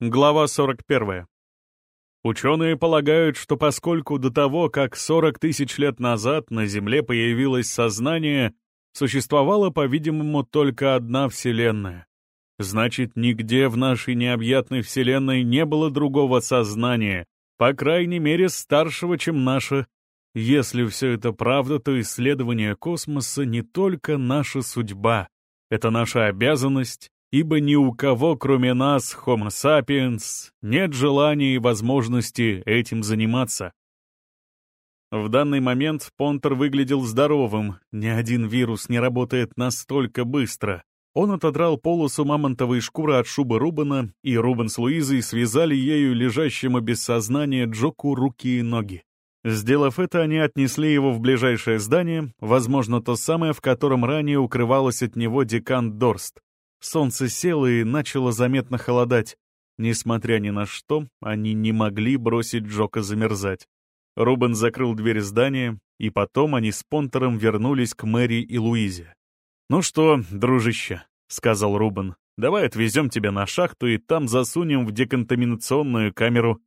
Глава 41. Ученые полагают, что поскольку до того, как 40 тысяч лет назад на Земле появилось сознание, существовала, по-видимому, только одна Вселенная. Значит, нигде в нашей необъятной Вселенной не было другого сознания, по крайней мере, старшего, чем наше. Если все это правда, то исследование космоса не только наша судьба, это наша обязанность ибо ни у кого, кроме нас, Homo sapiens, нет желания и возможности этим заниматься. В данный момент Понтер выглядел здоровым, ни один вирус не работает настолько быстро. Он отодрал полосу мамонтовой шкуры от шубы Рубана, и Рубан с Луизой связали ею лежащему без сознания Джоку руки и ноги. Сделав это, они отнесли его в ближайшее здание, возможно, то самое, в котором ранее укрывалась от него декан Дорст. Солнце село и начало заметно холодать. Несмотря ни на что, они не могли бросить Джока замерзать. Рубен закрыл дверь здания, и потом они с Понтером вернулись к Мэри и Луизе. «Ну что, дружище», — сказал Рубен, — «давай отвезем тебя на шахту и там засунем в деконтаминационную камеру».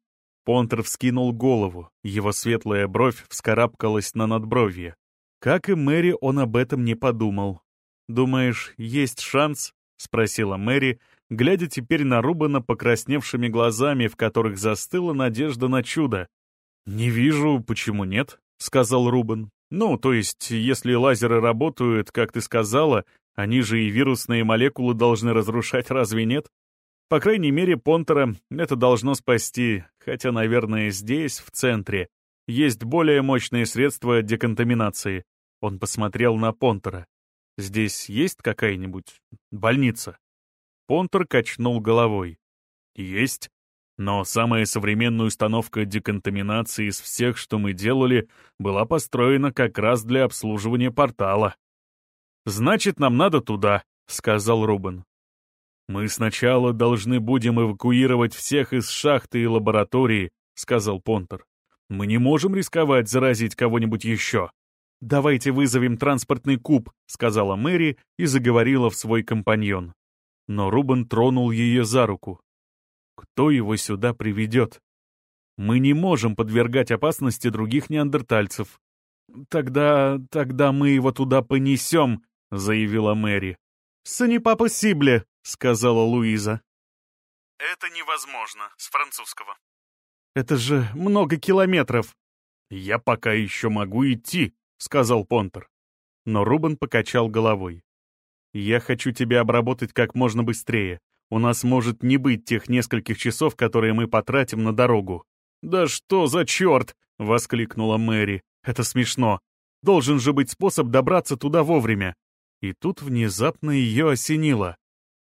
Понтер вскинул голову, его светлая бровь вскарабкалась на надбровье. Как и Мэри, он об этом не подумал. «Думаешь, есть шанс?» — спросила Мэри, глядя теперь на Рубана покрасневшими глазами, в которых застыла надежда на чудо. «Не вижу, почему нет», — сказал Рубан. «Ну, то есть, если лазеры работают, как ты сказала, они же и вирусные молекулы должны разрушать, разве нет? По крайней мере, Понтера это должно спасти, хотя, наверное, здесь, в центре, есть более мощные средства деконтаминации». Он посмотрел на Понтера. Здесь есть какая-нибудь больница?» Понтер качнул головой. «Есть. Но самая современная установка деконтаминации из всех, что мы делали, была построена как раз для обслуживания портала». «Значит, нам надо туда», — сказал Рубен. «Мы сначала должны будем эвакуировать всех из шахты и лаборатории», — сказал Понтер. «Мы не можем рисковать заразить кого-нибудь еще». «Давайте вызовем транспортный куб», — сказала Мэри и заговорила в свой компаньон. Но Рубен тронул ее за руку. «Кто его сюда приведет? Мы не можем подвергать опасности других неандертальцев». «Тогда... тогда мы его туда понесем», — заявила Мэри. «Сани папа Сибле», — сказала Луиза. «Это невозможно, с французского». «Это же много километров». «Я пока еще могу идти», — сказал Понтер. Но Рубен покачал головой. «Я хочу тебя обработать как можно быстрее. У нас может не быть тех нескольких часов, которые мы потратим на дорогу». «Да что за черт!» — воскликнула Мэри. «Это смешно. Должен же быть способ добраться туда вовремя». И тут внезапно ее осенило.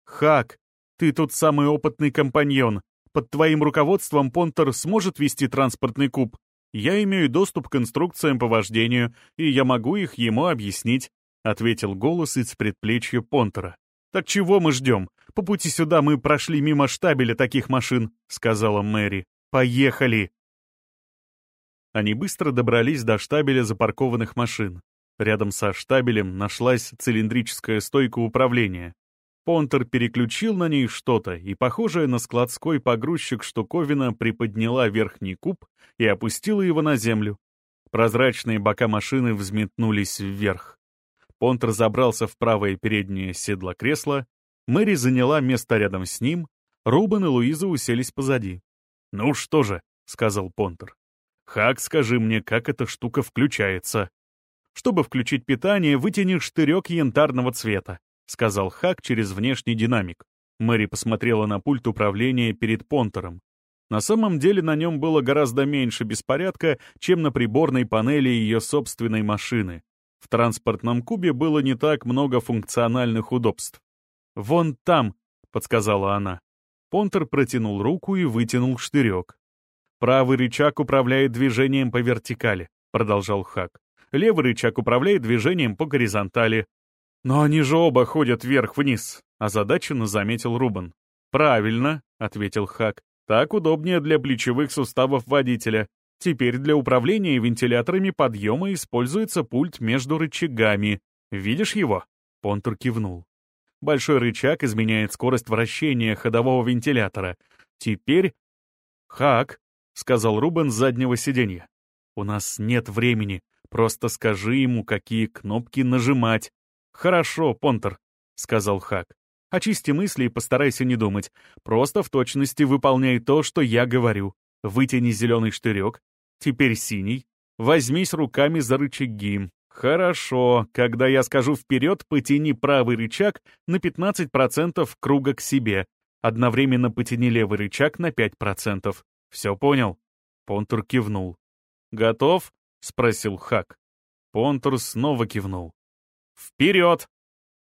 «Хак, ты тут самый опытный компаньон. Под твоим руководством Понтер сможет вести транспортный куб?» Я имею доступ к инструкциям по вождению, и я могу их ему объяснить», — ответил голос из предплечья Понтера. «Так чего мы ждем? По пути сюда мы прошли мимо штабеля таких машин», — сказала Мэри. «Поехали!» Они быстро добрались до штабеля запаркованных машин. Рядом со штабелем нашлась цилиндрическая стойка управления. Понтер переключил на ней что-то, и похожая на складской погрузчик штуковина приподняла верхний куб и опустила его на землю. Прозрачные бока машины взметнулись вверх. Понтер забрался в правое переднее седло кресла, Мэри заняла место рядом с ним, Рубен и Луиза уселись позади. «Ну что же», — сказал Понтер, — «Хак, скажи мне, как эта штука включается?» Чтобы включить питание, вытяни штырек янтарного цвета. — сказал Хак через внешний динамик. Мэри посмотрела на пульт управления перед Понтером. На самом деле на нем было гораздо меньше беспорядка, чем на приборной панели ее собственной машины. В транспортном кубе было не так много функциональных удобств. «Вон там», — подсказала она. Понтер протянул руку и вытянул штырек. «Правый рычаг управляет движением по вертикали», — продолжал Хак. «Левый рычаг управляет движением по горизонтали. «Но они же оба ходят вверх-вниз», — озадаченно заметил Рубан. «Правильно», — ответил Хак. «Так удобнее для плечевых суставов водителя. Теперь для управления вентиляторами подъема используется пульт между рычагами. Видишь его?» Понтур кивнул. Большой рычаг изменяет скорость вращения ходового вентилятора. Теперь... «Хак», — сказал Рубен с заднего сиденья. «У нас нет времени. Просто скажи ему, какие кнопки нажимать». «Хорошо, Понтер», — сказал Хак. «Очисти мысли и постарайся не думать. Просто в точности выполняй то, что я говорю. Вытяни зеленый штырек. Теперь синий. Возьмись руками за рычаги. Хорошо, когда я скажу вперед, потяни правый рычаг на 15% круга к себе. Одновременно потяни левый рычаг на 5%. Все понял?» Понтур кивнул. «Готов?» — спросил Хак. Понтур снова кивнул. «Вперед!»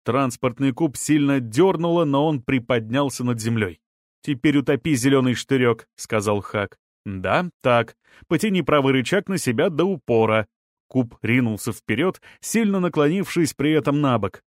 Транспортный куб сильно дернуло, но он приподнялся над землей. «Теперь утопи зеленый штырек», — сказал Хак. «Да, так. Потяни правый рычаг на себя до упора». Куб ринулся вперед, сильно наклонившись при этом на бок.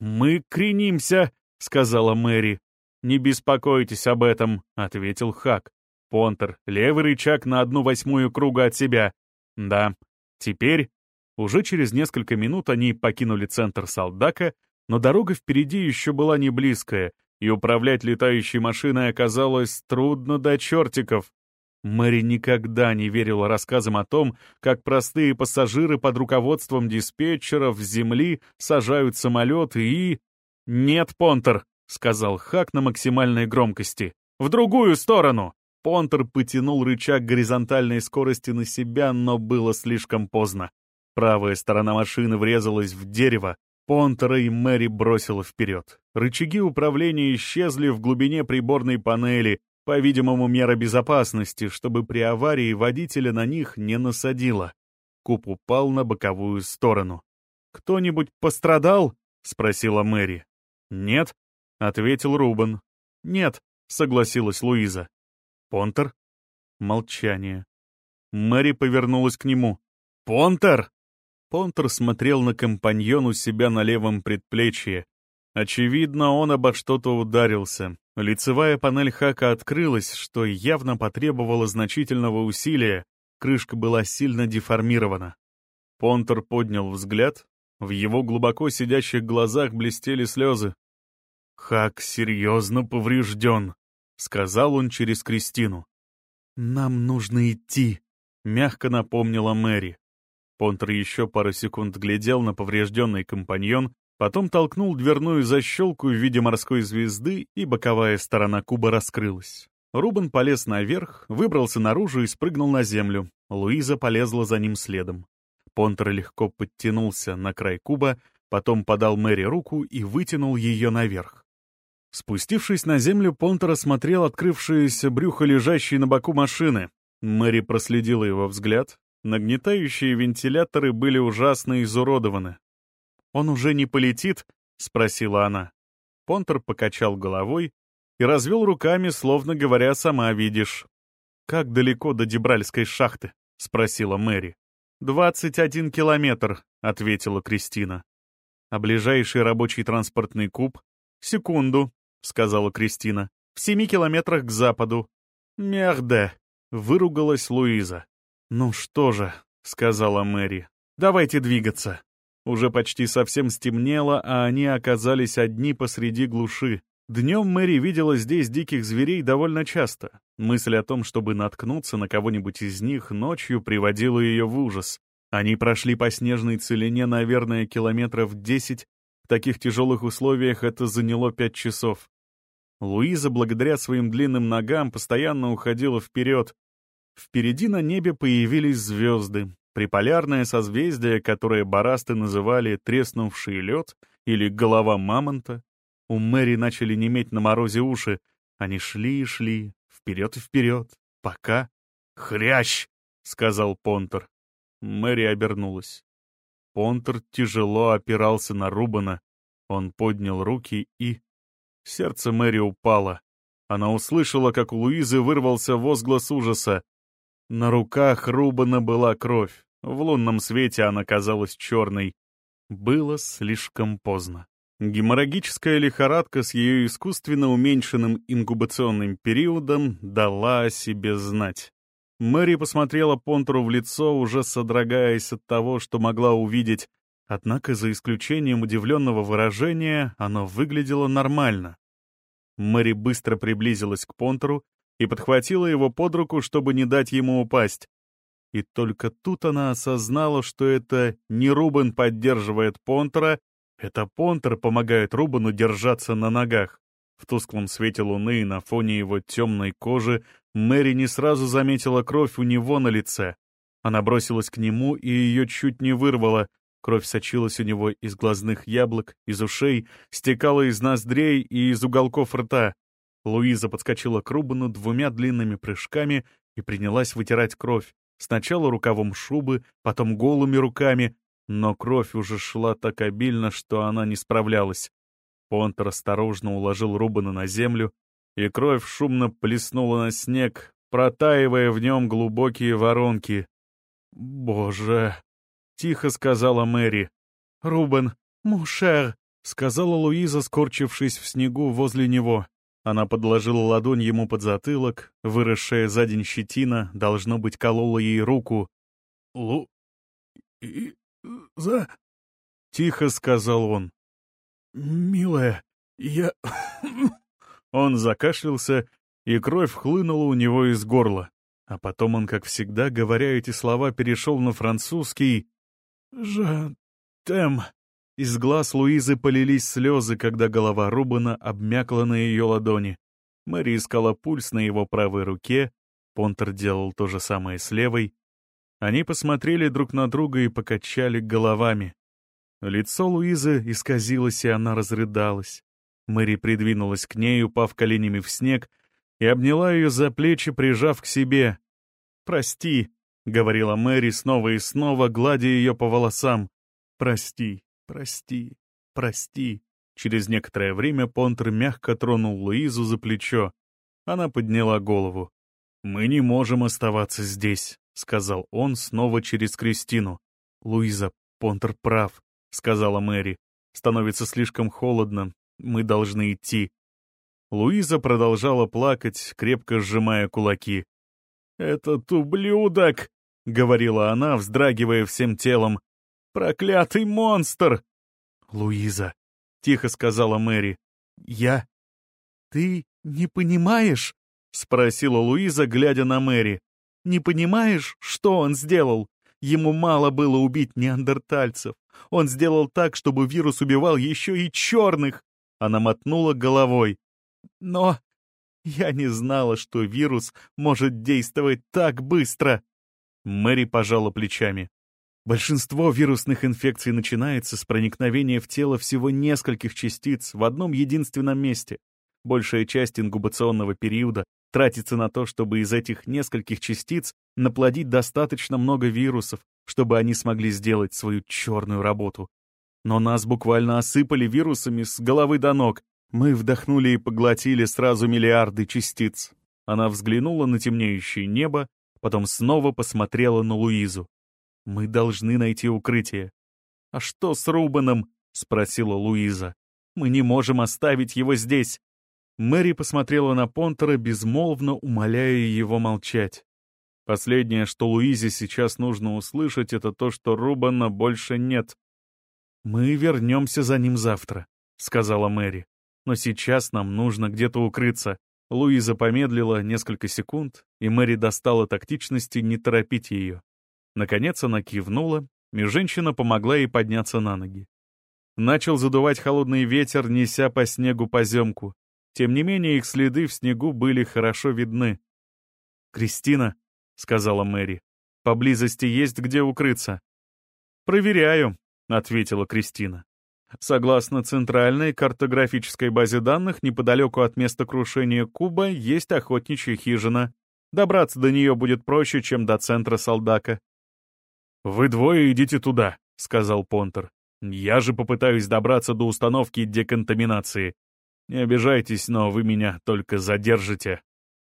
«Мы кренимся», — сказала Мэри. «Не беспокойтесь об этом», — ответил Хак. «Понтер, левый рычаг на одну восьмую круга от себя». «Да. Теперь...» Уже через несколько минут они покинули центр Салдака, но дорога впереди еще была не близкая, и управлять летающей машиной оказалось трудно до чертиков. Мэри никогда не верила рассказам о том, как простые пассажиры под руководством диспетчеров с земли сажают самолеты и... «Нет, Понтер!» — сказал Хак на максимальной громкости. «В другую сторону!» Понтер потянул рычаг горизонтальной скорости на себя, но было слишком поздно. Правая сторона машины врезалась в дерево, Понтера и Мэри бросила вперед. Рычаги управления исчезли в глубине приборной панели, по-видимому, мера безопасности, чтобы при аварии водителя на них не насадило. Куб упал на боковую сторону. «Кто-нибудь пострадал?» — спросила Мэри. «Нет», — ответил Рубен. «Нет», — согласилась Луиза. «Понтер?» Молчание. Мэри повернулась к нему. «Понтер!» Понтер смотрел на компаньон у себя на левом предплечье. Очевидно, он обо что-то ударился. Лицевая панель хака открылась, что явно потребовало значительного усилия. Крышка была сильно деформирована. Понтер поднял взгляд. В его глубоко сидящих глазах блестели слезы. «Хак серьезно поврежден», — сказал он через Кристину. «Нам нужно идти», — мягко напомнила Мэри. Понтер еще пару секунд глядел на поврежденный компаньон, потом толкнул дверную защелку в виде морской звезды, и боковая сторона куба раскрылась. Рубен полез наверх, выбрался наружу и спрыгнул на землю. Луиза полезла за ним следом. Понтер легко подтянулся на край куба, потом подал Мэри руку и вытянул ее наверх. Спустившись на землю, Понтер осмотрел открывшееся брюхо лежащей на боку машины. Мэри проследила его взгляд, Нагнетающие вентиляторы были ужасно изуродованы. «Он уже не полетит?» — спросила она. Понтер покачал головой и развел руками, словно говоря, «сама видишь». «Как далеко до Дебральской шахты?» — спросила Мэри. «Двадцать один километр», — ответила Кристина. «А ближайший рабочий транспортный куб?» «Секунду», — сказала Кристина. «В семи километрах к западу». «Мерде», — выругалась Луиза. «Ну что же», — сказала Мэри, — «давайте двигаться». Уже почти совсем стемнело, а они оказались одни посреди глуши. Днем Мэри видела здесь диких зверей довольно часто. Мысль о том, чтобы наткнуться на кого-нибудь из них ночью, приводила ее в ужас. Они прошли по снежной целине, наверное, километров десять. В таких тяжелых условиях это заняло пять часов. Луиза, благодаря своим длинным ногам, постоянно уходила вперед, Впереди на небе появились звезды, приполярное созвездие, которое барасты называли «треснувший лед» или «голова мамонта». У Мэри начали неметь на морозе уши. Они шли и шли, вперед и вперед, пока... «Хрящ!» — сказал Понтер. Мэри обернулась. Понтер тяжело опирался на Рубана. Он поднял руки и... Сердце Мэри упало. Она услышала, как у Луизы вырвался возглас ужаса. На руках Рубана была кровь. В лунном свете она казалась черной. Было слишком поздно. Геморрагическая лихорадка с ее искусственно уменьшенным инкубационным периодом дала о себе знать. Мэри посмотрела Понтуру в лицо, уже содрогаясь от того, что могла увидеть, однако за исключением удивленного выражения оно выглядело нормально. Мэри быстро приблизилась к Понтуру, и подхватила его под руку, чтобы не дать ему упасть. И только тут она осознала, что это не Рубен поддерживает Понтера, это Понтер помогает Рубену держаться на ногах. В тусклом свете луны и на фоне его темной кожи Мэри не сразу заметила кровь у него на лице. Она бросилась к нему и ее чуть не вырвала. Кровь сочилась у него из глазных яблок, из ушей, стекала из ноздрей и из уголков рта. Луиза подскочила к Рубану двумя длинными прыжками и принялась вытирать кровь. Сначала рукавом шубы, потом голыми руками, но кровь уже шла так обильно, что она не справлялась. Понтер осторожно уложил Рубана на землю, и кровь шумно плеснула на снег, протаивая в нем глубокие воронки. «Боже!» — тихо сказала Мэри. «Рубен, мушер!» — сказала Луиза, скорчившись в снегу возле него. Она подложила ладонь ему под затылок, выросшая за день щетина, должно быть, колола ей руку. «Лу... и... за...» — тихо сказал он. «Милая, я...» Он закашлялся, и кровь хлынула у него из горла. А потом он, как всегда, говоря эти слова, перешел на французский «Жа-тем». Из глаз Луизы полились слезы, когда голова Рубана обмякла на ее ладони. Мэри искала пульс на его правой руке, Понтер делал то же самое с левой. Они посмотрели друг на друга и покачали головами. Лицо Луизы исказилось, и она разрыдалась. Мэри придвинулась к ней, упав коленями в снег, и обняла ее за плечи, прижав к себе. «Прости», — говорила Мэри снова и снова, гладя ее по волосам. «Прости, прости, прости». Через некоторое время Понтер мягко тронул Луизу за плечо. Она подняла голову. «Мы не можем оставаться здесь», — сказал он снова через Кристину. «Луиза, Понтер прав», — сказала Мэри. «Становится слишком холодно. Мы должны идти». Луиза продолжала плакать, крепко сжимая кулаки. «Этот ублюдок!» — говорила она, вздрагивая всем телом. «Проклятый монстр!» «Луиза», — тихо сказала Мэри. «Я...» «Ты не понимаешь?» — спросила Луиза, глядя на Мэри. «Не понимаешь, что он сделал? Ему мало было убить неандертальцев. Он сделал так, чтобы вирус убивал еще и черных!» Она мотнула головой. «Но я не знала, что вирус может действовать так быстро!» Мэри пожала плечами. Большинство вирусных инфекций начинается с проникновения в тело всего нескольких частиц в одном единственном месте. Большая часть ингубационного периода тратится на то, чтобы из этих нескольких частиц наплодить достаточно много вирусов, чтобы они смогли сделать свою черную работу. Но нас буквально осыпали вирусами с головы до ног, мы вдохнули и поглотили сразу миллиарды частиц. Она взглянула на темнеющее небо, потом снова посмотрела на Луизу. «Мы должны найти укрытие». «А что с Рубаном?» — спросила Луиза. «Мы не можем оставить его здесь». Мэри посмотрела на Понтера, безмолвно умоляя его молчать. Последнее, что Луизе сейчас нужно услышать, это то, что Рубана больше нет. «Мы вернемся за ним завтра», — сказала Мэри. Но сейчас нам нужно где-то укрыться. Луиза помедлила несколько секунд, и Мэри достала тактичности не торопить ее. Наконец она кивнула, и женщина помогла ей подняться на ноги. Начал задувать холодный ветер, неся по снегу поземку. Тем не менее, их следы в снегу были хорошо видны. «Кристина», — сказала Мэри, — «поблизости есть где укрыться». «Проверяю», — ответила Кристина. Согласно центральной картографической базе данных, неподалеку от места крушения Куба есть охотничья хижина. Добраться до нее будет проще, чем до центра Солдака. «Вы двое идите туда», — сказал Понтер. «Я же попытаюсь добраться до установки деконтаминации. Не обижайтесь, но вы меня только задержите».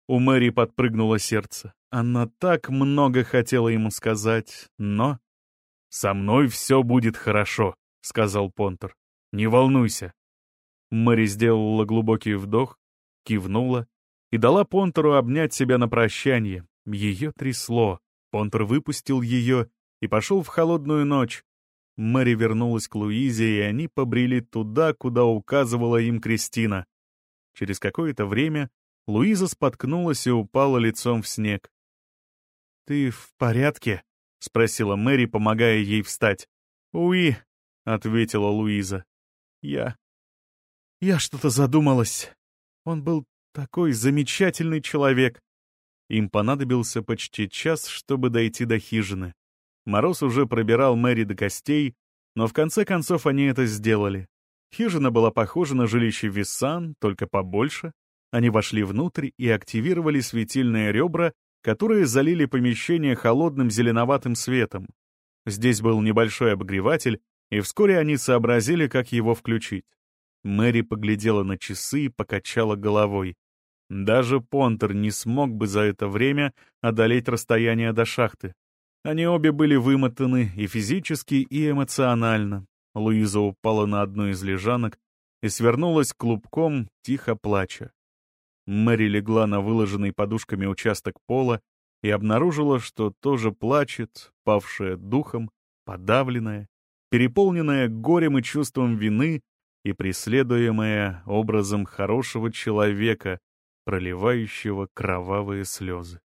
У Мэри подпрыгнуло сердце. Она так много хотела ему сказать, но... «Со мной все будет хорошо», — сказал Понтер. «Не волнуйся». Мэри сделала глубокий вдох, кивнула и дала Понтеру обнять себя на прощание. Ее трясло. Понтер выпустил ее и пошел в холодную ночь. Мэри вернулась к Луизе, и они побрели туда, куда указывала им Кристина. Через какое-то время Луиза споткнулась и упала лицом в снег. «Ты в порядке?» — спросила Мэри, помогая ей встать. «Уи», — ответила Луиза. «Я... я что-то задумалась. Он был такой замечательный человек». Им понадобился почти час, чтобы дойти до хижины. Мороз уже пробирал Мэри до костей, но в конце концов они это сделали. Хижина была похожа на жилище Виссан, только побольше. Они вошли внутрь и активировали светильные ребра, которые залили помещение холодным зеленоватым светом. Здесь был небольшой обогреватель, и вскоре они сообразили, как его включить. Мэри поглядела на часы и покачала головой. Даже Понтер не смог бы за это время одолеть расстояние до шахты. Они обе были вымотаны и физически, и эмоционально. Луиза упала на одну из лежанок и свернулась клубком, тихо плача. Мэри легла на выложенный подушками участок пола и обнаружила, что тоже плачет, павшая духом, подавленная, переполненная горем и чувством вины и преследуемая образом хорошего человека, проливающего кровавые слезы.